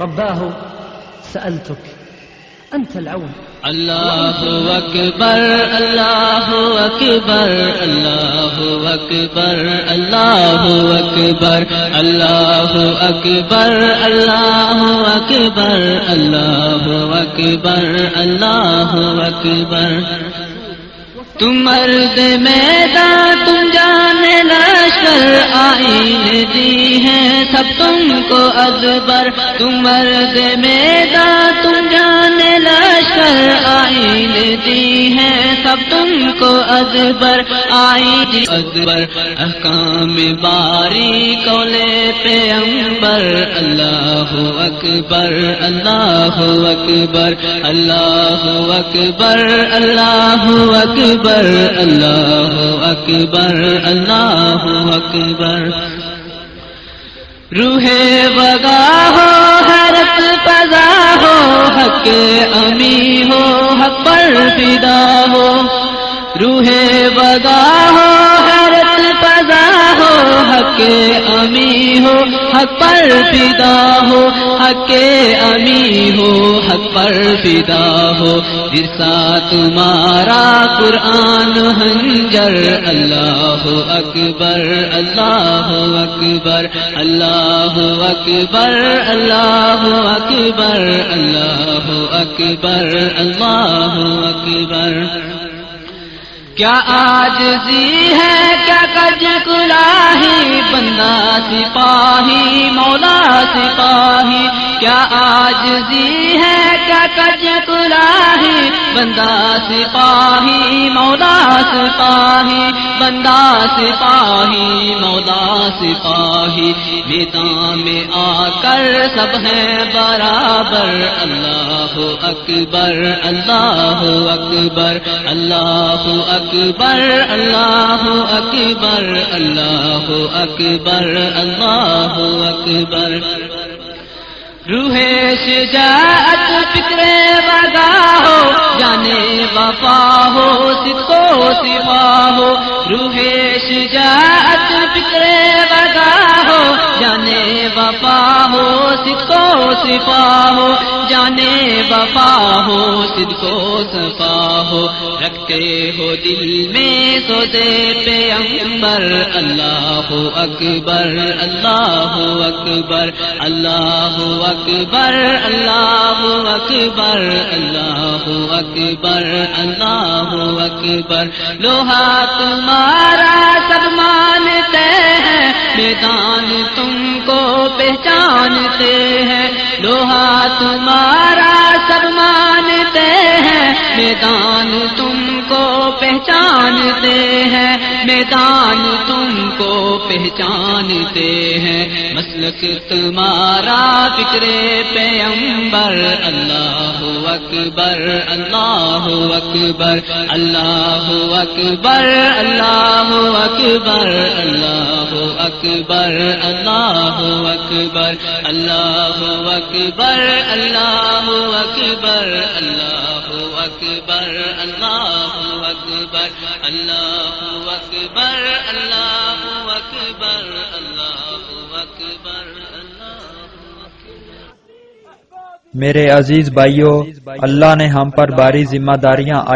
رباه، سألتك، أنت العون. اللہ اکبر اللہ اکبر اللہ اکبر اللہ اکبر اللہ اکبر اللہ اکبر اللہ اکبر اللہ اکبر۔ تم مرد میدان، تم جانے لشکر، آئین دی ہے سب تم کو ازبر تم مرد میدان تم جانے لشکر آئین دی ہے۔ سب تم کو ازبر آئی ازبر احکام باری کولے پہ امبر اللہ اکبر اللہ اکبر اللہ اکبر اللہ اکبر اللہ اکبر اللہ اکبر۔ روح بگا ہو حرت پزا ہو، حق امی ہو، حق پر فدا ہو۔ روح بگا ہو حرت پزا ہو، حق حق پر فدا ہو، حق امی ہو، حق پر فدا ہو۔ جرسا تمہارا قرآن ہنجر، اللہ اکبر اللہ اکبر اللہ اکبر اللہ اکبر اللہ اکبر اللہ اکبر۔ کیا آج ہے کلاہی بندہ سپاہی مولا سپاہی، کیا آج زی ہے، کیا کج کلاہی؟ بندہ سپاہی مولا سپاہی، بندہ سپاہی مولا سپاہی، میدان میں آ کر سب ہیں برابر۔ اللہ اکبر اللہ اکبر اللہ اکبر، اللہ اکبر، اللہ اکبر اللہ اکبر۔ روح شجاعت فکر وگا ہو، جانے وفا ہو سکو سوا سکو سفا ہو، جانے وفا ہو سدکو صفا ہو۔ رکھتے ہو دل میں سوتے پہ امبر اللہ اکبر، اللہ ہو اکبر، اللہ ہو اکبر، اللہ اکبر، اللہ ہو اکبر، اللہ ہو اکبر۔ لوہا تمہارا سب مانتے ہیں، میدان تم کو پہچانتے لوہا تمہارا سب مانتے ہیں میدان تم پہچانتے ہیں میدان تم کو پہچانتے ہیں مسلک تمہارا فکر پیمبر اللہ اکبر اللہ اکبر اللہ اکبر اللہ اکبر اللہ اکبر اللہ اکبر اللہ اکبر اللہ اکبر اللہ اکبر اللہ اکبر، اللہ اکبر اللہ اکبر اللہ اکبر۔ میرے عزیز بھائیوں اللہ نے ہم پر باری ذمہ داریاں